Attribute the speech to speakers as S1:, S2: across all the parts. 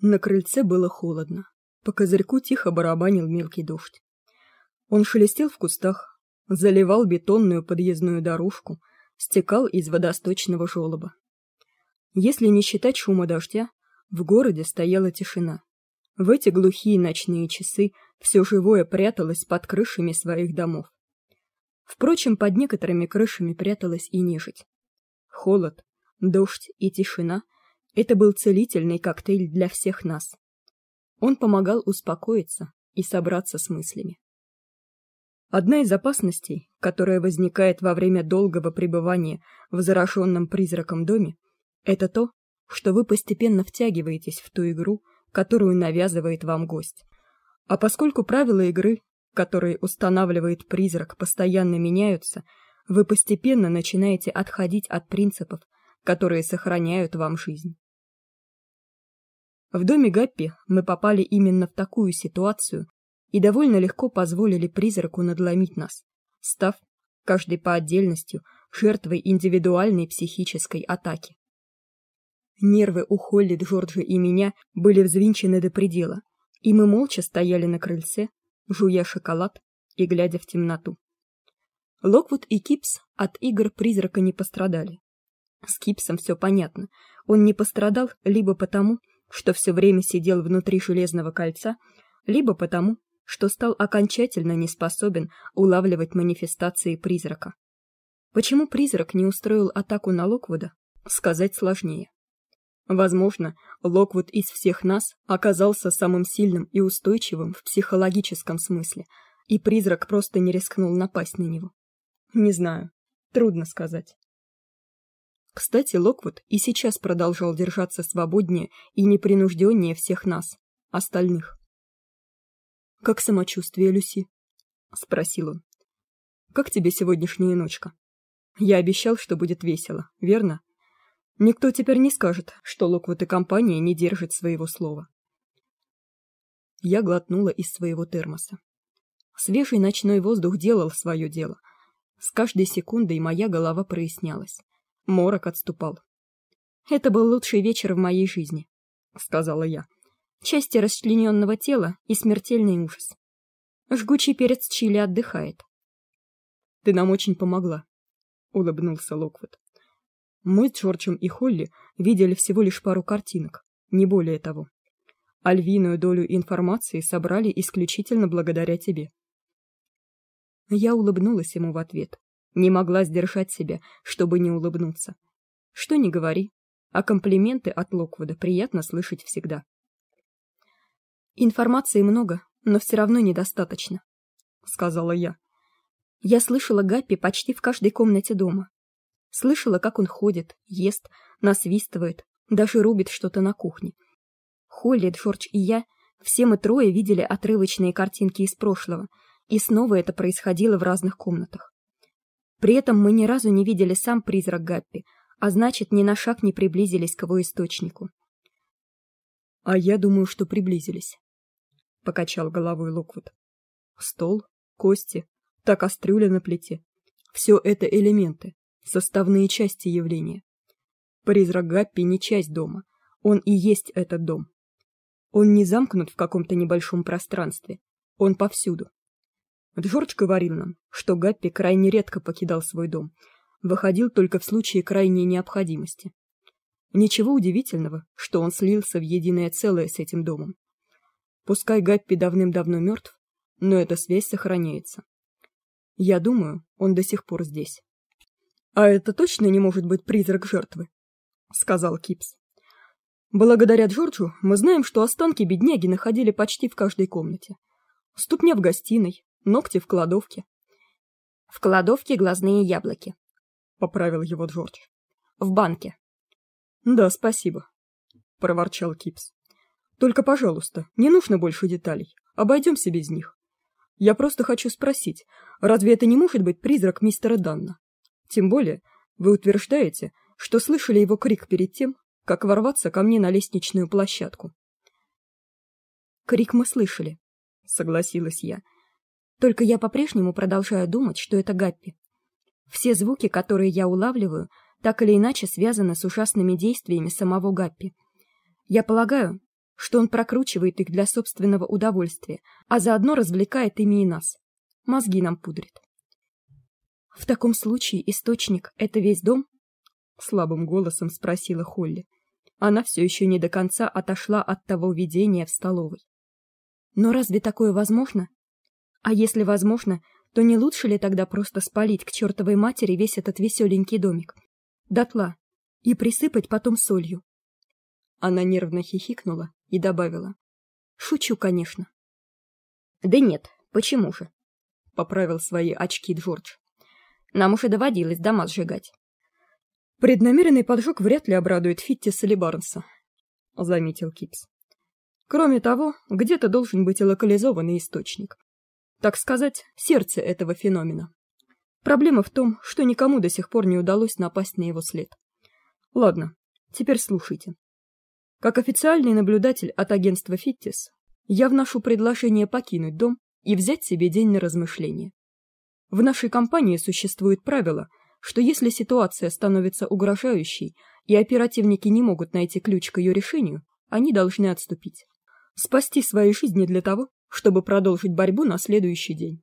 S1: На крыльце было холодно. По козырьку тихо барабанил мелкий дождь. Он шелестел в кустах, заливал бетонную подъездную дорожку, стекал из водосточного желоба. Если не считать шума дождя, в городе стояла тишина. В эти глухие ночные часы все живое пряталось под крышами своих домов. Впрочем, под некоторыми крышами пряталась и нежить. Холод, дождь и тишина это был целительный коктейль для всех нас. Он помогал успокоиться и собраться с мыслями. Одна из опасностей, которая возникает во время долгого пребывания в зараженном призраком доме, это то, что вы постепенно втягиваетесь в ту игру, которую навязывает вам гость. А поскольку правила игры, которые устанавливает призрак, постоянно меняются, вы постепенно начинаете отходить от принципов, которые сохраняют вам жизнь. В доме Гаппи мы попали именно в такую ситуацию и довольно легко позволили призраку надломить нас, став каждый по отдельности жертвой индивидуальной психической атаки. Нервы у Холли, Джорджа и меня были взвинчены до предела, и мы молча стояли на крыльце, жуя шоколад и глядя в темноту. Локвуд и Кипс от игр призрака не пострадали. С Кипсом все понятно. Он не пострадал либо потому, что все время сидел внутри железного кольца, либо потому, что стал окончательно неспособен улавливать манифестации призрака. Почему призрак не устроил атаку на Локвуда, сказать сложнее. Возможно, Локвуд из всех нас оказался самым сильным и устойчивым в психологическом смысле, и призрак просто не рискнул напасть на него. Не знаю, трудно сказать. Кстати, Локвуд и сейчас продолжал держаться свободнее и непринужденнее всех нас, остальных. Как самочувствие, Люси? спросил он. Как тебе сегодняшняя ночка? Я обещал, что будет весело, верно? Никто теперь не скажет, что Локвуд и компания не держат своего слова. Я глотнула из своего термоса. Свежий ночной воздух делал свое дело. С каждой секундой моя голова прояснялась. Морок отступал. Это был лучший вечер в моей жизни, сказала я. Части расчлененного тела и смертельный ужас. Жгучий перец чили отдыхает. Ты нам очень помогла, улыбнулся Локвуд. Мы с Джорджем и Холли видели всего лишь пару картинок, не более того. А долю информации собрали исключительно благодаря тебе. Я улыбнулась ему в ответ. Не могла сдержать себя, чтобы не улыбнуться. Что ни говори, а комплименты от Локвуда приятно слышать всегда. Информации много, но все равно недостаточно, сказала я. Я слышала Гаппи почти в каждой комнате дома. Слышала, как он ходит, ест, насвистывает, даже рубит что-то на кухне. Холли, Джордж и я, все мы трое видели отрывочные картинки из прошлого, и снова это происходило в разных комнатах. При этом мы ни разу не видели сам призрак Гаппи, а значит, ни на шаг не приблизились к его источнику. А я думаю, что приблизились, покачал головой Локвуд. Стол, кости, та кастрюля на плите все это элементы, составные части явления. Призрак Гаппи не часть дома, он и есть этот дом. Он не замкнут в каком-то небольшом пространстве, он повсюду. Джордж говорил нам, что Гаппи крайне редко покидал свой дом, выходил только в случае крайней необходимости. Ничего удивительного, что он слился в единое целое с этим домом. Пускай Гаппи давным-давно мертв, но эта связь сохраняется. Я думаю, он до сих пор здесь. А это точно не может быть призрак жертвы, сказал Кипс. Благодаря Джорджу мы знаем, что останки бедняги находили почти в каждой комнате. Ступня в гостиной, Ногти в кладовке.
S2: В кладовке глазные яблоки,
S1: поправил его Джордж.
S2: В банке.
S1: Да, спасибо, проворчал Кипс. Только, пожалуйста, не нужно больше деталей. Обойдемся без них. Я просто хочу спросить, разве это не может быть призрак мистера Данна? Тем более, вы утверждаете, что слышали его крик перед тем, как ворваться ко мне на лестничную площадку.
S2: Крик мы слышали, согласилась я. Только я по-прежнему продолжаю думать, что это Гаппи. Все звуки, которые я улавливаю, так или иначе связаны с ужасными действиями самого Гаппи. Я полагаю, что он прокручивает их для собственного удовольствия, а заодно развлекает ими и нас. Мозги нам пудрит. В таком случае источник это весь дом? слабым голосом спросила Холли. Она все еще не до конца отошла от того видения в столовой. Но разве такое возможно? А если возможно, то не лучше ли тогда просто спалить к чертовой матери весь этот веселенький домик дотла и присыпать потом солью? Она нервно хихикнула и добавила: "Шучу, конечно". "Да нет, почему же?" поправил свои очки Джордж. "Нам уже доводилось дома сжигать".
S1: Преднамеренный поджог вряд ли обрадует Фиттиса или Барнса, заметил Кипс. Кроме того, где-то должен быть локализованный источник. Так сказать, сердце этого феномена. Проблема в том, что никому до сих пор не удалось напасть на его след. Ладно, теперь слушайте. Как официальный наблюдатель от агентства Фиттис, я вношу предложение покинуть дом и взять себе день на размышление. В нашей компании существует правило, что если ситуация становится угрожающей и оперативники не могут найти ключ к ее решению, они должны отступить. Спасти свои жизни для того, чтобы продолжить борьбу на следующий день.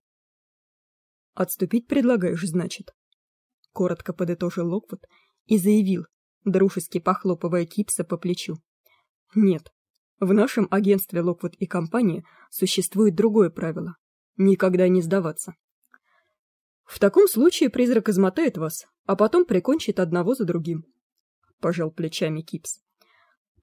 S1: Отступить предлагаешь, значит? Коротко подытожил Локвуд и заявил, дружески похлопывая Кипса по плечу. Нет. В нашем агентстве Локвуд и компания существует другое правило никогда не сдаваться. В таком случае призрак измотает вас, а потом прикончит одного за другим. Пожал плечами Кипс.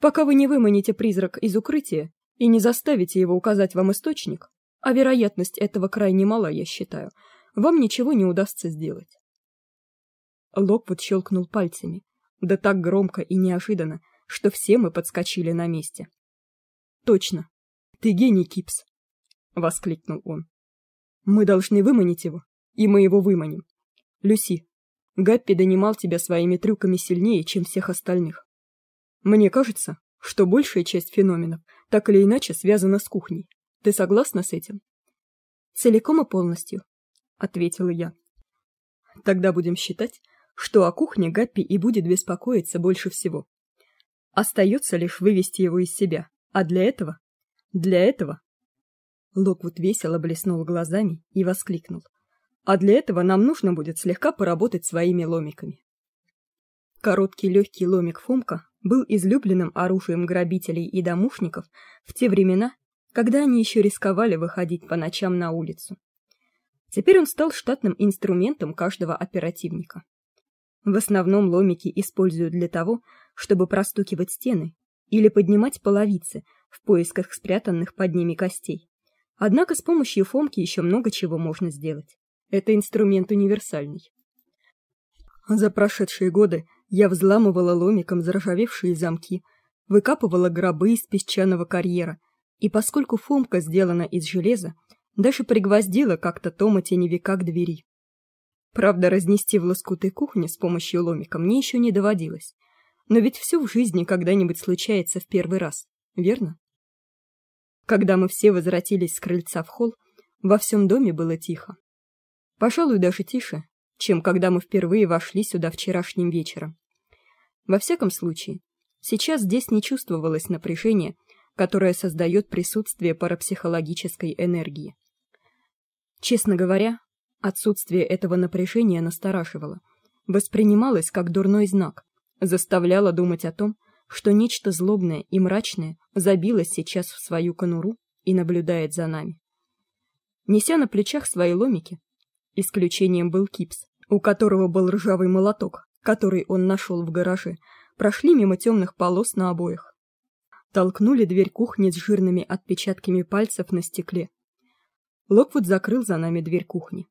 S1: Пока вы не выманите призрак из укрытия и не заставите его указать вам источник, а вероятность этого крайне мала, я считаю, вам ничего не удастся сделать. Локвуд щелкнул пальцами, да так громко и неожиданно, что все мы подскочили на месте. Точно. Ты гений, Кипс, воскликнул он. Мы должны выманить его и мы его выманим. Люси, Гаппи донимал тебя своими трюками сильнее, чем всех остальных. Мне кажется, что большая часть феноменов так или иначе связана с кухней. Ты согласна с этим?
S2: Целиком и полностью, ответила я.
S1: Тогда будем считать, что о кухне Гаппи и будет беспокоиться больше всего. Остается лишь вывести его из себя. А для этого, для этого Локвуд весело блеснул глазами и воскликнул: а для этого нам нужно будет слегка поработать своими ломиками. Короткий легкий ломик Фомка был излюбленным оружием грабителей и домушников в те времена, когда они еще рисковали выходить по ночам на улицу. Теперь он стал штатным инструментом каждого оперативника. В основном ломики используют для того, чтобы простукивать стены или поднимать половицы в поисках спрятанных под ними костей. Однако с помощью Фомки еще много чего можно сделать. Это инструмент универсальный. За прошедшие годы я взламывала ломиком заржавевшие замки, выкапывала гробы из песчаного карьера, и поскольку фомка сделана из железа, даже пригвоздила как-то тома теневика к двери. Правда, разнести в лоскуты кухни с помощью ломика мне еще не доводилось. Но ведь все в жизни когда-нибудь случается в первый раз, верно? Когда мы все возвратились с крыльца в холл, во всем доме было тихо. Пожалуй, даже тише, чем когда мы впервые вошли сюда вчерашним вечером. Во всяком случае, сейчас здесь не чувствовалось напряжения, которое создает присутствие парапсихологической энергии. Честно говоря, отсутствие этого напряжения настораживало, воспринималось как дурной знак, заставляло думать о том, что нечто злобное и мрачное забилось сейчас в свою конуру и наблюдает за нами. Неся на плечах свои ломики, Исключением был Кипс, у которого был ржавый молоток, который он нашел в гараже. Прошли мимо темных полос на обоях. Толкнули дверь кухни с жирными отпечатками пальцев на стекле. Локвуд закрыл за нами дверь кухни.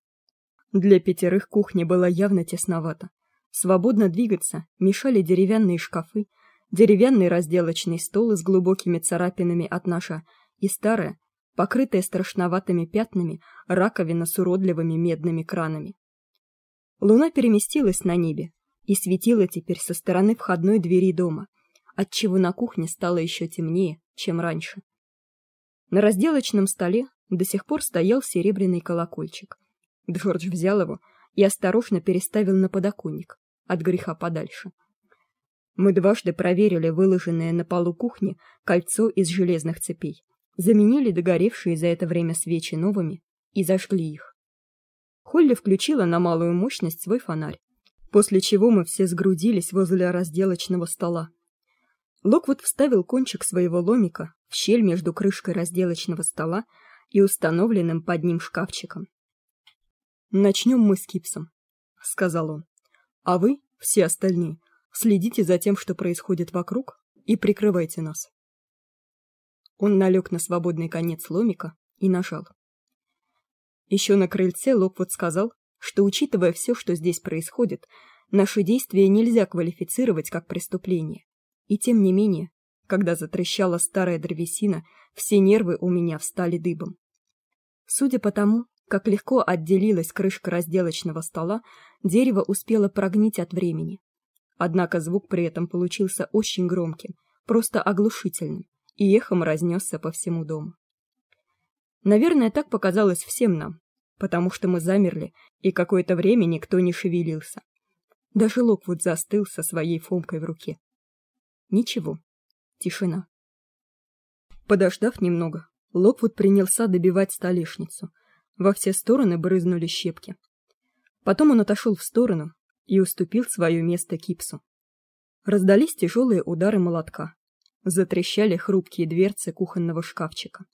S1: Для пятерых кухня была явно тесновата. Свободно двигаться мешали деревянные шкафы, деревянный разделочный стол с глубокими царапинами от ножа и старая, покрытая страшноватыми пятнами раковина с уродливыми медными кранами. Луна переместилась на небе и светила теперь со стороны входной двери дома, отчего на кухне стало еще темнее, чем раньше. На разделочном столе до сих пор стоял серебряный колокольчик. Джордж взял его и осторожно переставил на подоконник, от греха подальше. Мы дважды проверили выложенное на полу кухни кольцо из железных цепей, заменили догоревшие за это время свечи новыми и зажгли их. Холли включила на малую мощность свой фонарь, после чего мы все сгрудились возле разделочного стола. Локвуд вставил кончик своего ломика в щель между крышкой разделочного стола и установленным под ним шкафчиком. Начнем мы с Кипсом, сказал он. А вы, все остальные, следите за тем, что происходит вокруг, и прикрывайте нас. Он налег на свободный конец ломика и нажал. Еще на крыльце Локвуд сказал, что учитывая все, что здесь происходит, наши действия нельзя квалифицировать как преступление. И тем не менее, когда затрещала старая древесина, все нервы у меня встали дыбом. Судя по тому, как легко отделилась крышка разделочного стола, дерево успело прогнить от времени. Однако звук при этом получился очень громким, просто оглушительным, и эхом разнесся по всему дому. Наверное, так показалось всем нам, потому что мы замерли, и какое-то время никто не шевелился. Даже Локвуд застыл со своей фомкой в руке. Ничего. Тишина. Подождав немного, Локвуд принялся добивать столешницу. Во все стороны брызнули щепки. Потом он отошел в сторону и уступил свое место Кипсу. Раздались тяжелые удары молотка. Затрещали хрупкие дверцы кухонного шкафчика.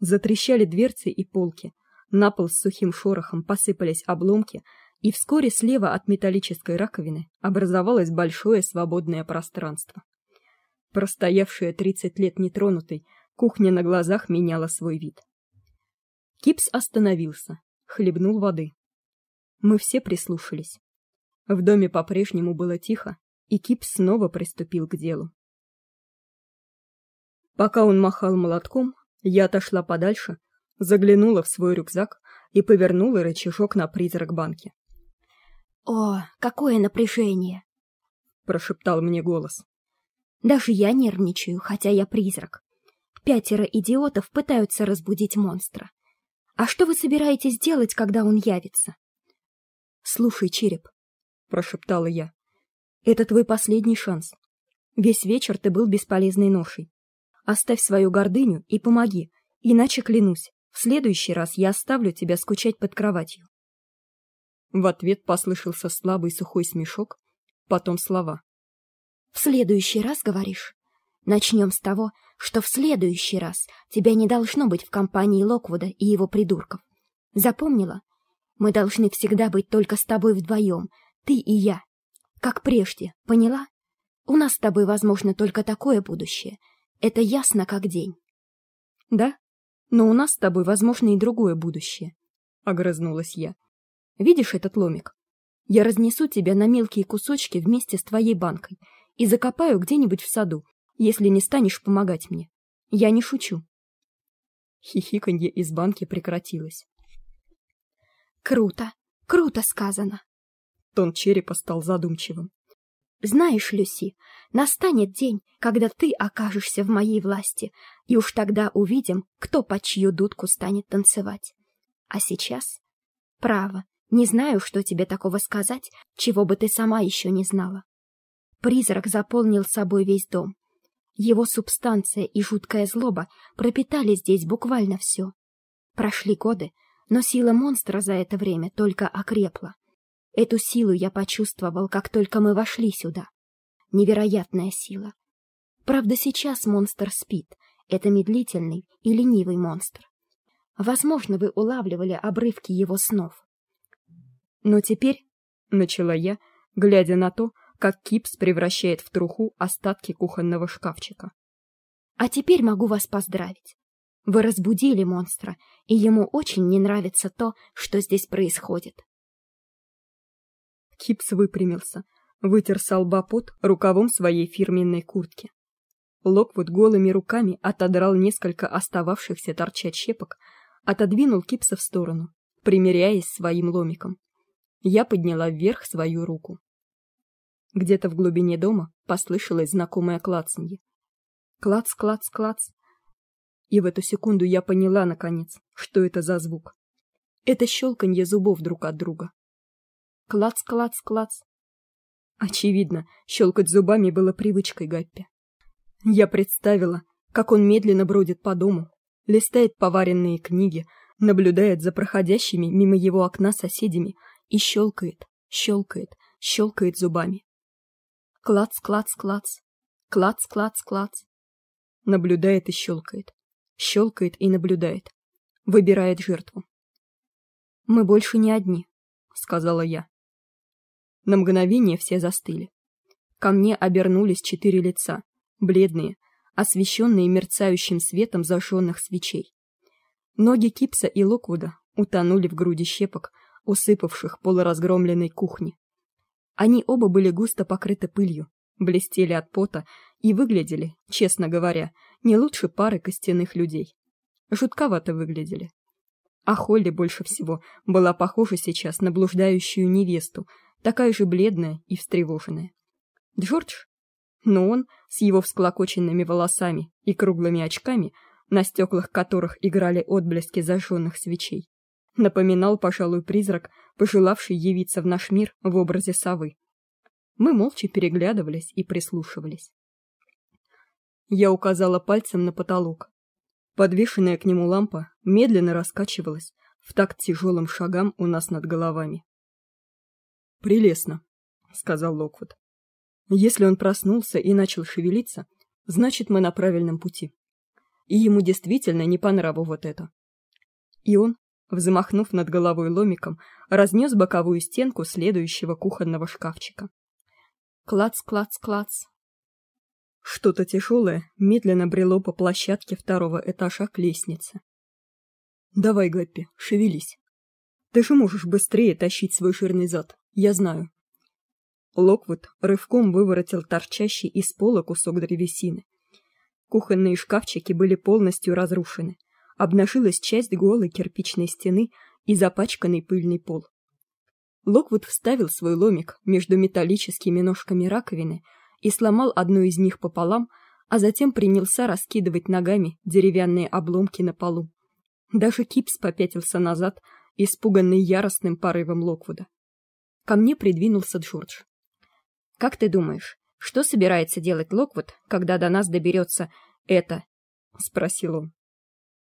S1: Затрещали дверцы и полки. На пол с сухим шорохом посыпались обломки, и вскоре слева от металлической раковины образовалось большое свободное пространство. Простоявшая тридцать лет нетронутой, кухня на глазах меняла свой вид. Кипс остановился, хлебнул воды. Мы все прислушались. В доме по-прежнему было тихо, и Кипс снова приступил к делу. Пока он махал молотком, я отошла подальше, заглянула в свой рюкзак и повернула рычажок на призрак банки.
S2: «О, какое напряжение!»
S1: — прошептал мне голос.
S2: Даже я нервничаю, хотя я призрак. Пятеро идиотов пытаются разбудить монстра. А что вы собираетесь делать, когда он явится?
S1: Слушай, череп, прошептала я. Это твой последний шанс. Весь вечер ты был бесполезной ношей. Оставь свою гордыню и помоги, иначе клянусь, в следующий раз я оставлю тебя скучать под кроватью. В ответ послышался слабый сухой смешок, потом слова.
S2: В следующий раз, говоришь? Начнем с того, что в следующий раз тебя не должно быть в компании Локвуда и его придурков. Запомнила? Мы должны всегда быть только с тобой вдвоем, ты и я. Как прежде, поняла? У нас с тобой, возможно, только такое будущее. Это ясно как день.
S1: Да, но у нас с тобой, возможно, и другое будущее. Огрызнулась я. Видишь этот ломик? Я разнесу тебя на мелкие кусочки вместе с твоей банкой — и закопаю где-нибудь в саду, если не станешь помогать мне. Я не шучу. Хихиканье из банки прекратилось.
S2: Круто, круто сказано.
S1: Тон черепа стал задумчивым.
S2: Знаешь, Люси, настанет день, когда ты окажешься в моей власти, и уж тогда увидим, кто по чью дудку станет танцевать. А сейчас, право, не знаю, что тебе такого сказать, чего бы ты сама еще не знала. Призрак заполнил собой весь дом. Его субстанция и жуткая злоба пропитали здесь буквально все. Прошли годы, но сила монстра за это время только окрепла. Эту силу я почувствовал, как только мы вошли сюда. Невероятная сила. Правда, сейчас монстр спит. Это медлительный и ленивый монстр. Возможно, вы улавливали обрывки его снов.
S1: Но теперь, начала я, глядя на то, как Кипс превращает в труху остатки кухонного шкафчика.
S2: А теперь могу вас поздравить. Вы разбудили монстра, и ему очень не нравится то, что здесь происходит.
S1: Кипс выпрямился, вытер с лба пот рукавом своей фирменной куртки. Локвуд голыми руками отодрал несколько остававшихся торчать щепок, отодвинул Кипса в сторону, примеряясь своим ломиком. Я подняла вверх свою руку. Где-то в глубине дома послышалось знакомое клацанье. Клац, клац, клац. И в эту секунду я поняла наконец, что это за звук. Это щелканье зубов друг от друга. Клац, клац, клац. Очевидно, щелкать зубами было привычкой Гаппи. Я представила, как он медленно бродит по дому, листает поваренные книги, наблюдает за проходящими мимо его окна соседями и щелкает, щелкает, щелкает зубами. Клац, клац, клац. Клац, клац, клац. Наблюдает и щелкает. Щелкает и наблюдает. Выбирает жертву.
S2: Мы больше не одни, сказала я.
S1: На мгновение все застыли. Ко мне обернулись четыре лица, бледные, освещенные мерцающим светом зажженных свечей. Ноги Кипса и Локвуда утонули в груди щепок, усыпавших полуразгромленной кухни. Они оба были густо покрыты пылью, блестели от пота и выглядели, честно говоря, не лучше пары костяных людей. Жутковато выглядели. А Холли больше всего была похожа сейчас на блуждающую невесту, такая же бледная и встревоженная. Джордж, но он с его всклокоченными волосами и круглыми очками, на стеклах которых играли отблески зажженных свечей, напоминал, пожалуй, призрак, пожелавший явиться в наш мир в образе совы. Мы молча переглядывались и прислушивались. Я указала пальцем на потолок. Подвешенная к нему лампа медленно раскачивалась в такт тяжелым шагам у нас над головами. Прелестно, сказал Локвуд. Если он проснулся и начал шевелиться, значит, мы на правильном пути. И ему действительно не по нраву вот это. И он, взмахнув над головой ломиком, разнес боковую стенку следующего кухонного шкафчика. Клац, клац, клац. Что-то тяжелое медленно брело по площадке второго этажа к лестнице. Давай, Гаппи, шевелись. Ты же можешь быстрее тащить свой жирный зад. Я знаю. Локвуд рывком выворотил торчащий из пола кусок древесины. Кухонные шкафчики были полностью разрушены. Обнажилась часть голой кирпичной стены и запачканный пыльный пол. Локвуд вставил свой ломик между металлическими ножками раковины и сломал одну из них пополам, а затем принялся раскидывать ногами деревянные обломки на полу. Даже Кипс попятился назад, испуганный яростным порывом Локвуда. Ко мне придвинулся Джордж. Как ты думаешь, что собирается делать Локвуд, когда до нас доберется это? спросил он.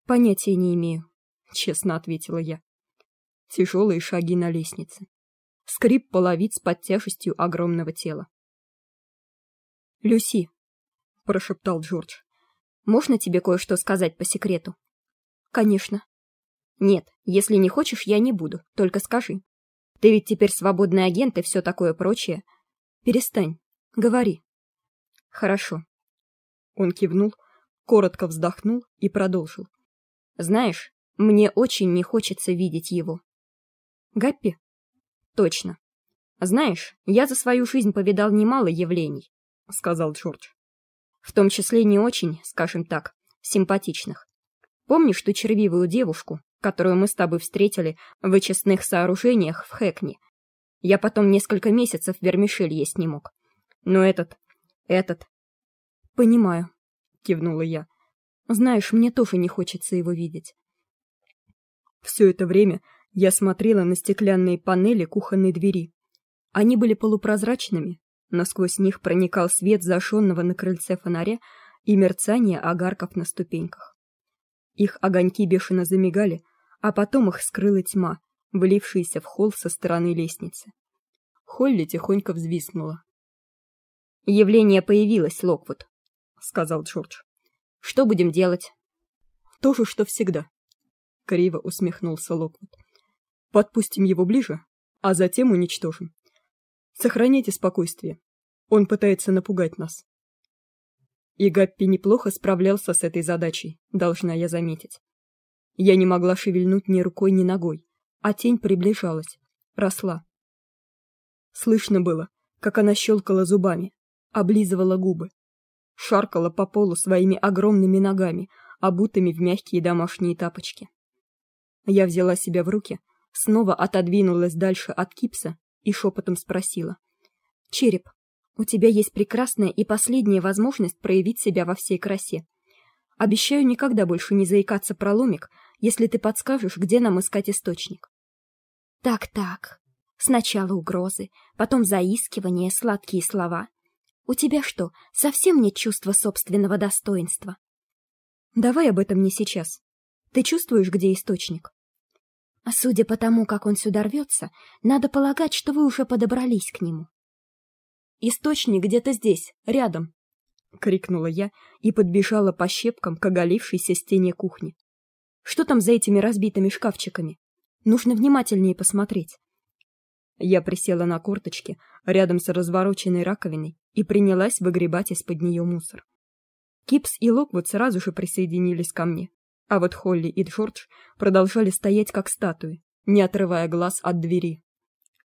S2: Понятия не имею,
S1: честно ответила я. Тяжелые шаги на лестнице. Скрип половиц под тяжестью огромного тела.
S2: Люси, прошептал Джордж. Можно тебе кое-что сказать по секрету?
S1: Конечно.
S2: Нет, если не хочешь, я не буду, только скажи. Ты ведь теперь свободный агент и все такое прочее.
S1: Перестань. Говори.
S2: Хорошо.
S1: Он кивнул, коротко вздохнул и продолжил.
S2: Знаешь, мне очень не хочется видеть его.
S1: Гаппи?
S2: Точно. Знаешь, я за свою жизнь повидал немало явлений, сказал Джордж. В том числе не очень, скажем так, симпатичных. Помнишь ту червивую девушку, которую мы с тобой встретили в вычестных сооружениях в Хэкни. Я потом несколько месяцев вермишель есть не мог. Но этот... этот...
S1: Понимаю, кивнула я. Знаешь, мне тоже не хочется его видеть. Все это время я смотрела на стеклянные панели кухонной двери. Они были полупрозрачными, но сквозь них проникал свет зажженного на крыльце фонаря и мерцание огарков на ступеньках. Их огоньки бешено замигали, а потом их скрыла тьма, влившаяся в холл со стороны лестницы. Холли тихонько взвизгнула.
S2: Явление появилось, Локвуд,
S1: сказал Джордж.
S2: Что будем делать?
S1: То же, что всегда. Криво усмехнулся Локвуд. Подпустим его ближе, а затем уничтожим. Сохраняйте спокойствие. Он пытается напугать нас. И Гаппи неплохо справлялся с этой задачей, должна я заметить. Я не могла шевельнуть ни рукой, ни ногой, а тень приближалась, росла. Слышно было, как она щелкала зубами, облизывала губы, шаркала по полу своими огромными ногами, обутыми в мягкие домашние тапочки. Я взяла себя в руки, снова отодвинулась дальше от Кипса и шепотом спросила: "Череп, у тебя есть прекрасная и последняя возможность проявить себя во всей красе. Обещаю никогда больше не заикаться про ломик, если ты подскажешь, где нам искать источник.
S2: Так-так, Сначала угрозы, потом заискивания, сладкие слова. У тебя что, совсем нет чувства собственного достоинства?
S1: Давай об этом не сейчас. Ты чувствуешь, где источник?
S2: А судя по тому, как он сюда рвется, надо полагать, что вы уже подобрались к нему.
S1: Источник где-то здесь, рядом, крикнула я и подбежала по щепкам к оголившейся стене кухни. Что там за этими разбитыми шкафчиками? Нужно внимательнее посмотреть. Я присела на корточки рядом с развороченной раковиной и принялась выгребать из-под нее мусор. Кипс и Локвуд сразу же присоединились ко мне, а вот Холли и Джордж продолжали стоять как статуи, не отрывая глаз от двери.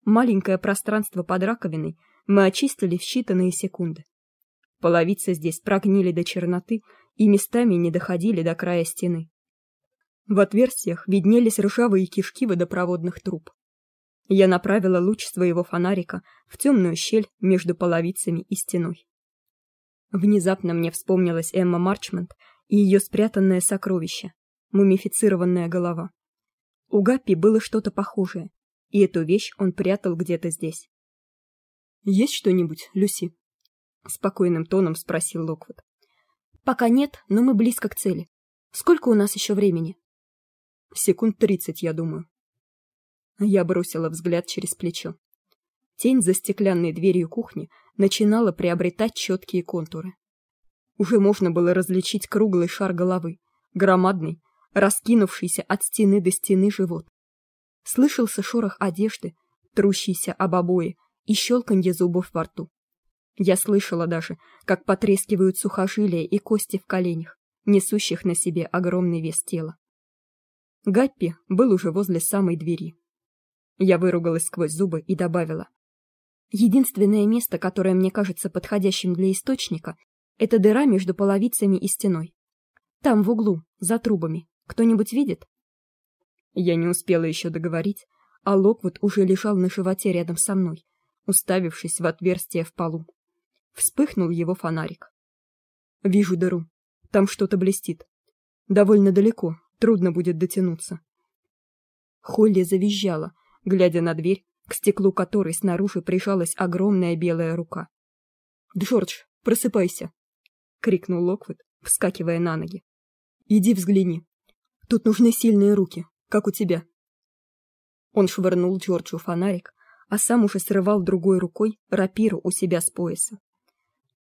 S1: Маленькое пространство под раковиной мы очистили в считанные секунды. Половицы здесь прогнили до черноты и местами не доходили до края стены. В отверстиях виднелись ржавые кишки водопроводных труб. Я направила луч своего фонарика в темную щель между половицами и стеной. Внезапно мне вспомнилась Эмма Марчмент и ее спрятанное сокровище мумифицированная голова. У Гаппи было что-то похожее, и эту вещь он прятал где-то здесь. Есть что-нибудь, Люси? Спокойным тоном спросил Локвуд.
S2: Пока нет, но мы близко к цели. Сколько у нас еще времени?
S1: Секунд тридцать, я думаю. Я бросила взгляд через плечо. Тень за стеклянной дверью кухни начинала приобретать четкие контуры. Уже можно было различить круглый шар головы, громадный, раскинувшийся от стены до стены живот. Слышался шорох одежды, трущийся об обои, и щелканье зубов во рту. Я слышала даже, как потрескивают сухожилия и кости в коленях, несущих на себе огромный вес тела. Гаппи был уже возле самой двери. Я выругалась сквозь зубы и добавила: "Единственное место, которое мне кажется подходящим для источника, это дыра между половицами и стеной. Там в углу, за трубами. Кто-нибудь видит? Я не успела еще договорить, а Локвуд уже лежал на животе рядом со мной, уставившись в отверстие в полу. Вспыхнул его фонарик. Вижу дыру. Там что-то блестит. Довольно далеко, трудно будет дотянуться. Холли завизжала, глядя на дверь, к стеклу которой снаружи прижалась огромная белая рука. "Джордж, просыпайся!" крикнул Локвуд, вскакивая на ноги. Иди взгляни. Тут нужны сильные руки, как у тебя. Он швырнул Джорджу фонарик, а сам уже срывал другой рукой рапиру у себя с пояса.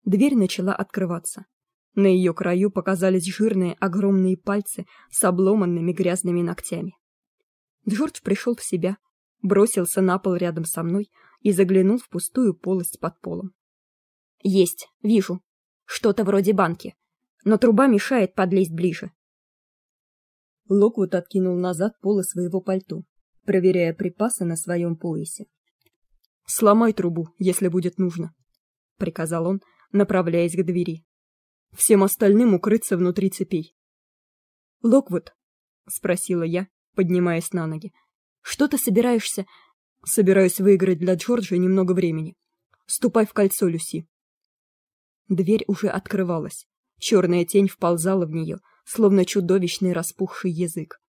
S1: Дверь начала открываться. На ее краю показались жирные огромные пальцы с обломанными грязными ногтями. Джордж пришел в себя, бросился на пол рядом со мной и заглянул в пустую полость под полом. Есть, вижу. Что-то вроде банки но труба мешает подлезть ближе. Локвуд откинул назад полы своего пальто, проверяя припасы на своем поясе. Сломай трубу, если будет нужно, приказал он, направляясь к двери. Всем остальным укрыться внутри цепей. Локвуд, спросила я, поднимаясь на ноги. Что ты собираешься? Собираюсь выиграть для Джорджа немного времени. Ступай в кольцо, Люси. Дверь уже открывалась. Черная тень вползала в нее, словно чудовищный распухший язык.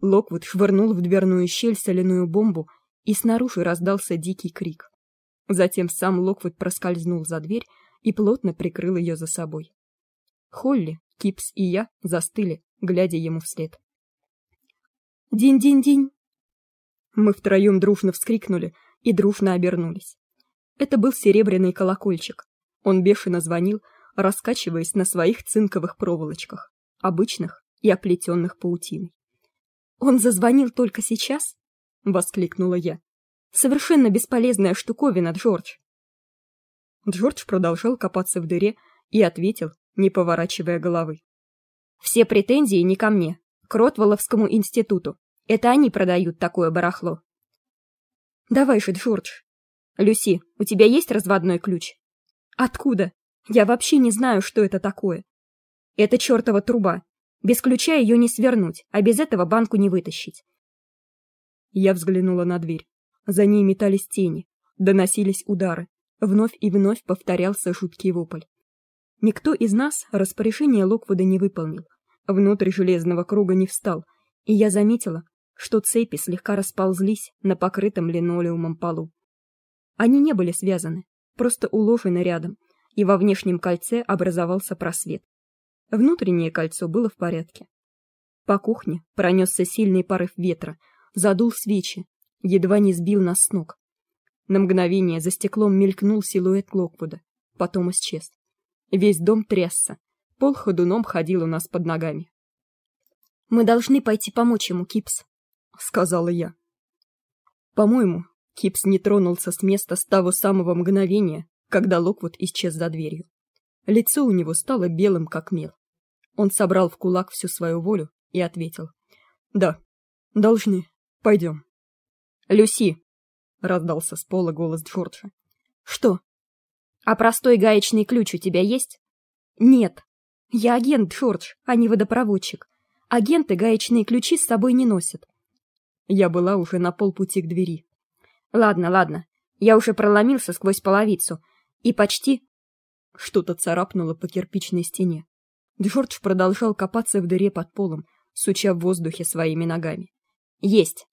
S1: Локвуд швырнул в дверную щель соляную бомбу, и снаружи раздался дикий крик. Затем сам Локвуд проскользнул за дверь и плотно прикрыл ее за собой. Холли, Кипс и я застыли, глядя ему вслед. Динь-динь-динь. Мы втроем дружно вскрикнули и дружно обернулись. Это был серебряный колокольчик. Он бешено звонил, раскачиваясь на своих цинковых проволочках, обычных и оплетенных паутиной. Он зазвонил только сейчас, воскликнула я. Совершенно бесполезная штуковина, Джордж. Джордж продолжал копаться в дыре и ответил, не поворачивая головы. Все претензии не ко мне, к Ротволовскому институту. Это они продают такое барахло. Давай же, Джордж. Люси, у тебя есть разводной ключ? Откуда? Я вообще не знаю, что это такое. Это чёртова труба. Без ключа её не свернуть, а без этого банку не вытащить. Я взглянула на дверь. За ней метались тени, доносились удары. Вновь и вновь повторялся жуткий вопль. Никто из нас распоряжение Локвуда не выполнил. Внутрь железного круга не встал, и я заметила,
S2: что цепи слегка расползлись на покрытом линолеумом полу. Они не были связаны, просто уложены рядом, и во внешнем кольце образовался просвет. Внутреннее кольцо было в порядке. По кухне пронесся сильный порыв ветра, задул свечи, едва не сбил нас с ног. На мгновение за стеклом мелькнул силуэт Локвуда, потом исчез. Весь дом трясся, пол ходуном ходил у нас под ногами. Мы должны пойти помочь ему, Кипс, сказала я. По-моему, Кипс не тронулся с места с того самого мгновения, когда Локвуд исчез за дверью. Лицо у него стало белым как мел. Он собрал в кулак всю свою волю и ответил: "Да, должны. Пойдем». "Люси", раздался с пола голос Джорджа. "Что? А простой гаечный ключ у тебя есть?" "Нет. Я агент Джордж, а не водопроводчик. Агенты гаечные ключи с собой не носят". Я была уже на полпути к двери. "Ладно, ладно. Я уже проломился сквозь половицу и почти что-то царапнуло по кирпичной стене. Джордж продолжал копаться в дыре под полом, суча в воздухе своими ногами. Есть.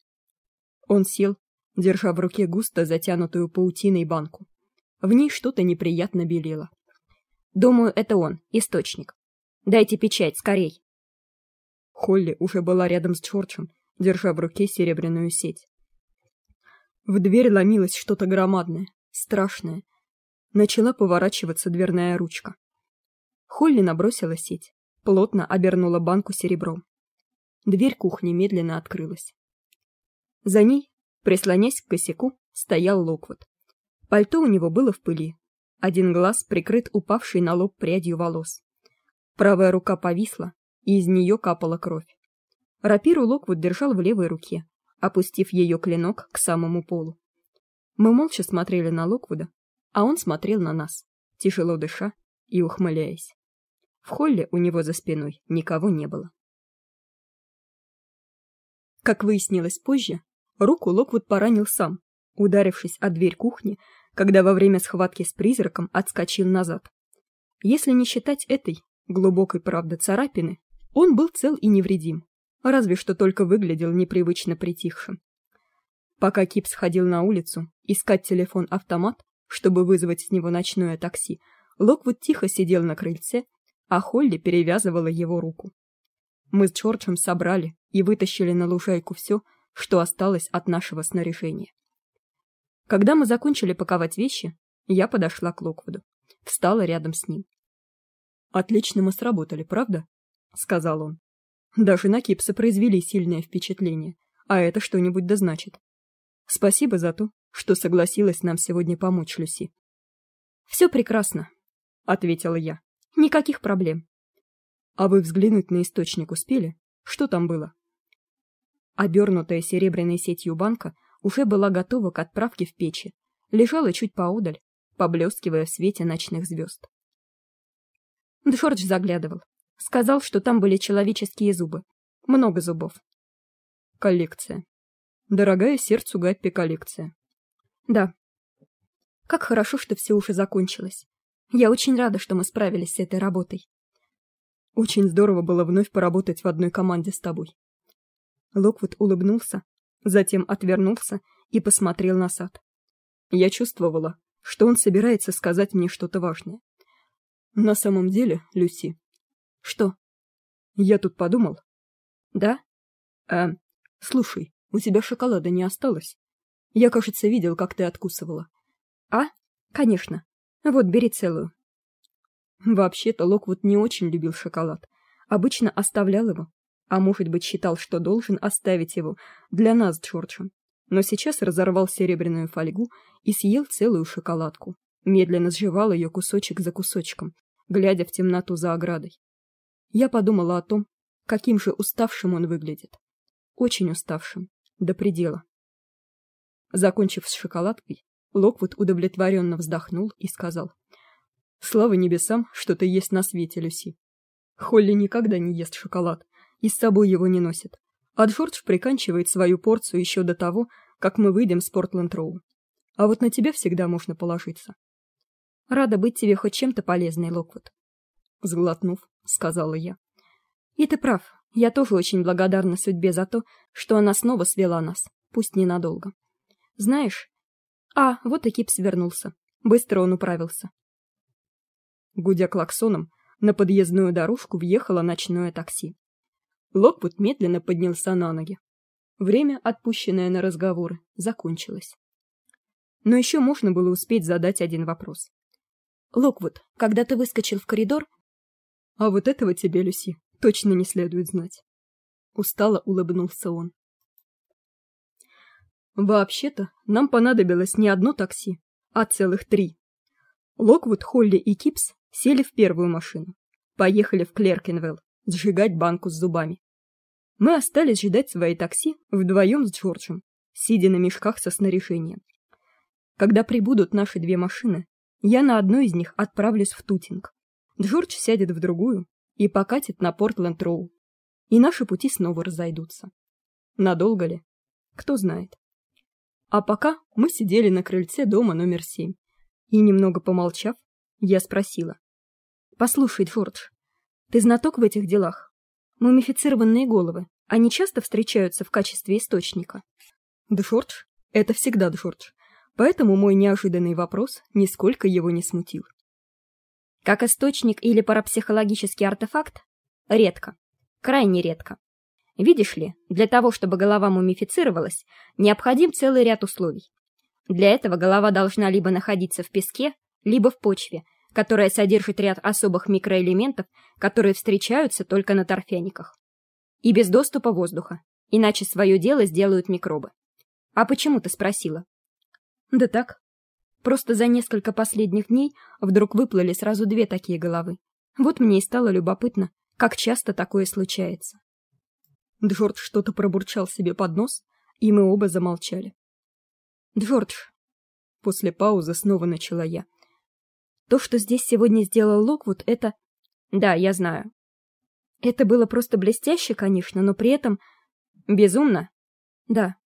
S2: Он сел, держа в руке густо затянутую паутиной банку. В ней что-то неприятно белело. Думаю, это он, источник. Дайте печать скорей. Холли уже была рядом с Джорджем, держа в руке серебряную сеть. В дверь ломилось что-то громадное, страшное. Начала поворачиваться дверная ручка. Холли набросила сеть, плотно обернула банку серебром. Дверь кухни медленно открылась. За ней, прислонясь к косяку, стоял Локвуд. Пальто у него было в пыли. Один глаз прикрыт упавшей на лоб прядью волос. Правая рука повисла, и из нее капала кровь. Рапиру Локвуд держал в левой руке, опустив ее клинок к самому полу. Мы молча смотрели на Локвуда, а он смотрел на нас, тяжело дыша и ухмыляясь. В холле у него за спиной никого не было. Как выяснилось позже, руку Локвуд поранил сам, ударившись о дверь кухни, когда во время схватки с призраком отскочил назад. Если не считать этой глубокой правды царапины, он был цел и невредим, разве что только выглядел непривычно притихшим. Пока Кипс ходил на улицу искать телефон-автомат, чтобы вызвать с него ночное такси, Локвуд тихо сидел на крыльце а Холли перевязывала его руку. Мы с Джорджем собрали и вытащили на лужайку все, что осталось от нашего снаряжения. Когда мы закончили паковать вещи, я подошла к Локвуду, встала рядом с ним. Отлично мы сработали, правда? сказал он. Даже на Кипса произвели сильное впечатление, а это что-нибудь да значит. Спасибо за то, что согласилась нам сегодня помочь, Люси. Все прекрасно, ответила я. Никаких проблем. А вы взглянуть на источник успели? Что там было? Обернутая серебряной сетью банка уже была готова к отправке в печи, лежала чуть поодаль, поблескивая в свете ночных звезд. Джордж заглядывал, сказал, что там были человеческие зубы, много зубов. Коллекция. Дорогая сердцу Гаппи коллекция. Да. Как хорошо, что все уже закончилось. Я очень рада, что мы справились с этой работой. Очень здорово было вновь поработать в одной команде с тобой. Локвуд улыбнулся, затем отвернулся и посмотрел на сад. Я чувствовала, что он собирается сказать мне что-то важное. На самом деле, Люси. Что? Я тут подумал. Да? Э, слушай, у тебя шоколада не осталось? Я, кажется, видел, как ты откусывала. А? Конечно. Вот, бери целую. Вообще-то Локвуд не очень любил шоколад. Обычно оставлял его, а может быть, считал, что должен оставить его для нас с Джорджем. Но сейчас разорвал серебряную фольгу и съел целую шоколадку. Медленно сживал ее кусочек за кусочком, глядя в темноту за оградой. Я подумала о том, каким же уставшим он выглядит. Очень уставшим, до предела. Закончив с шоколадкой, Локвуд удовлетворенно вздохнул и сказал: "Слава небесам, что ты есть на свете, Люси. Холли никогда не ест шоколад и с собой его не носит. А Джордж приканчивает свою порцию еще до того, как мы выйдем с Портленд-Роу. А вот на тебя всегда можно положиться. Рада быть тебе хоть чем-то полезной, Локвуд, сглотнув, сказала я. И ты прав. Я тоже очень благодарна судьбе за то, что она снова свела нас, пусть ненадолго. Знаешь, а, вот и Кипс вернулся. Быстро он управился.
S1: Гудя клаксоном, на подъездную дорожку въехало ночное такси. Локвуд медленно поднялся на ноги. Время, отпущенное на разговоры, закончилось. Но еще можно было успеть задать один вопрос.
S2: Локвуд, когда ты выскочил в коридор,
S1: а вот этого тебе, Люси, точно не следует знать. Устало улыбнулся он. Вообще-то, нам понадобилось не одно такси, а целых три. Локвуд, Холли и Кипс сели в первую машину. Поехали в Клеркенвелл сжигать банку с зубами. Мы остались ждать свои такси вдвоем с Джорджем, сидя на мешках со снаряжением. Когда прибудут наши две машины, я на одной из них отправлюсь в Тутинг. Джордж сядет в другую и покатит на Портленд-Роу. И наши пути снова разойдутся. Надолго ли? Кто знает. А пока мы сидели на крыльце дома номер семь. И немного помолчав, я спросила: "Послушай, Джордж, ты знаток в этих делах? Мумифицированные головы, они часто встречаются в качестве источника?" Джордж, это всегда Джордж. Поэтому мой неожиданный вопрос нисколько его не смутил.
S2: Как источник или парапсихологический артефакт? Редко. Крайне редко. Видишь ли, для того, чтобы голова мумифицировалась, необходим целый ряд условий. Для этого голова должна либо находиться в песке, либо в почве, которая содержит ряд особых микроэлементов, которые встречаются только на торфяниках. И без доступа воздуха, иначе свое дело сделают микробы. А почему ты спросила?
S1: Да так. Просто за несколько последних дней вдруг выплыли сразу две такие головы. Вот мне и стало любопытно, как часто такое случается. Джордж что-то пробурчал себе под нос, и мы оба замолчали. Джордж, после паузы снова начала я. То, что здесь сегодня сделал Локвуд, это
S2: Да, я знаю.
S1: Это было просто блестяще, конечно, но при этом
S2: безумно.
S1: Да.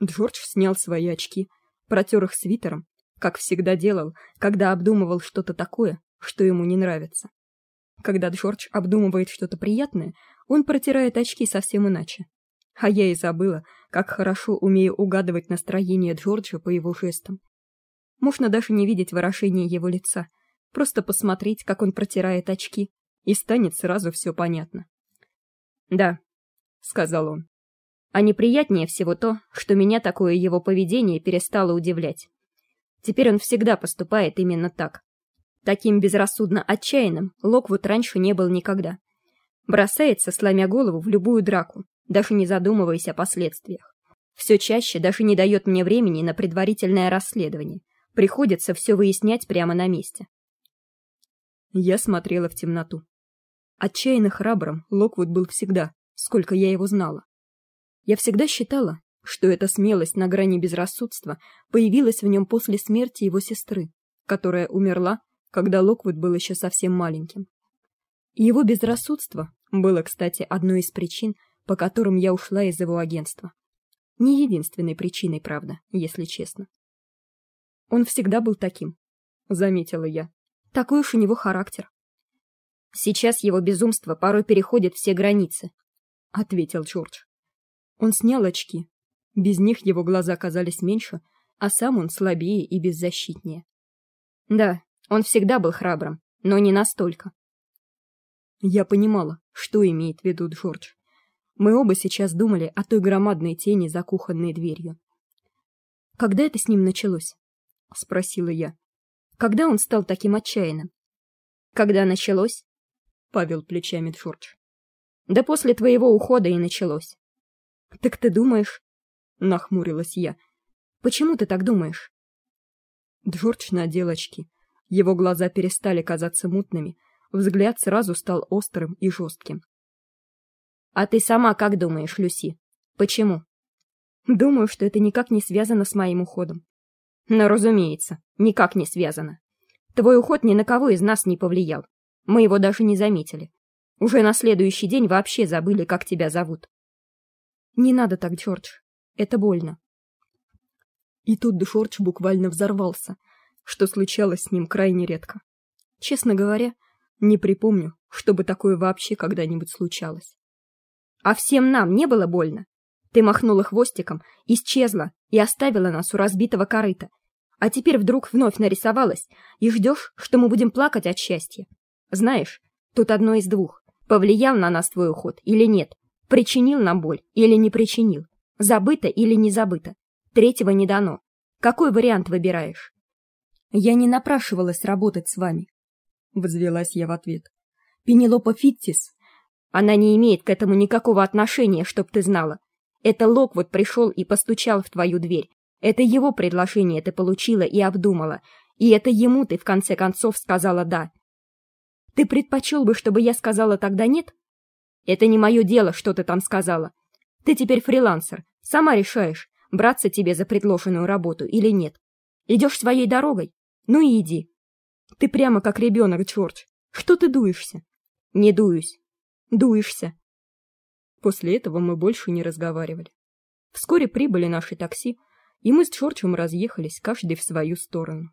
S1: Джордж снял свои очки протер их свитером, как всегда делал, когда обдумывал что-то такое, что ему не нравится. Когда Джордж обдумывает что-то приятное, он протирает очки совсем иначе. А я и забыла, как хорошо умею угадывать настроение Джорджа по его жестам. Можно даже не видеть выражения его лица, просто посмотреть, как он протирает очки, и станет сразу все понятно.
S2: "Да", сказал он. А неприятнее всего то, что меня такое его поведение перестало удивлять. Теперь он всегда поступает именно так. Таким безрассудно отчаянным Локвуд раньше не был никогда. Бросается, сломя голову, в любую драку, даже не задумываясь о последствиях. Все чаще даже не дает мне времени на предварительное расследование. Приходится все выяснять прямо на месте.
S1: Я смотрела в темноту. Отчаянно храбрым Локвуд был всегда, сколько я его знала. Я всегда считала, что эта смелость на грани безрассудства появилась в нем после смерти его сестры, которая умерла, когда Локвуд был еще совсем маленьким. Его безрассудство было, кстати, одной из причин, по которым я ушла из его агентства. Не единственной причиной, правда, если честно. Он всегда был таким, заметила я. Такой уж у него характер.
S2: Сейчас его безумство порой переходит все границы,
S1: ответил Джордж. Он снял очки. Без них его глаза казались меньше, а сам он слабее и беззащитнее.
S2: Да, он всегда был храбрым, но не настолько.
S1: Я понимала, что имеет в виду Джордж. Мы оба сейчас думали о той громадной тени за кухонной дверью. Когда это с ним началось? Спросила я. Когда он стал таким отчаянным?
S2: Когда началось?
S1: Павел плечами Джордж.
S2: Да после твоего ухода и началось.
S1: Так ты думаешь? нахмурилась я. Почему ты так думаешь? Джордж надел очки. Его глаза перестали казаться мутными, взгляд сразу стал острым и жестким.
S2: А ты сама как думаешь, Люси? Почему?
S1: Думаю, что это никак не связано с моим уходом.
S2: Но, разумеется, никак не связано. Твой уход ни на кого из нас не повлиял. Мы его даже не заметили. Уже на следующий день вообще забыли, как тебя зовут.
S1: Не надо так, Джордж. Это больно. И тут Джордж буквально взорвался, что случалось с ним крайне редко. Честно говоря, не припомню, чтобы такое вообще когда-нибудь случалось.
S2: А всем нам не было больно. Ты махнула хвостиком, исчезла и оставила нас у разбитого корыта. А теперь вдруг вновь нарисовалась и ждешь, что мы будем плакать от счастья. Знаешь, тут одно из двух. Повлиял на нас твой уход или нет? Причинил нам боль или не причинил? Забыто или не забыто? Третьего не дано. Какой вариант выбираешь?
S1: Я не напрашивалась работать с вами, взвилась я в ответ. Пенелопа Фиттис,
S2: она не имеет к этому никакого отношения, чтоб ты знала. Это Локвуд пришел и постучал в твою дверь. Это его предложение ты получила и обдумала. И это ему ты в конце концов сказала «да». Ты предпочел бы, чтобы я сказала тогда «нет»? Это не мое дело, что ты там сказала. Ты теперь фрилансер. Сама решаешь, браться тебе за предложенную работу или нет. Идешь своей дорогой? Ну и иди. Ты прямо как ребенок, Джордж. Что ты дуешься? Не дуюсь. Дуешься. После этого мы больше не разговаривали. Вскоре прибыли наши такси, и мы с Чорчем разъехались, каждый в свою сторону.